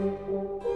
Música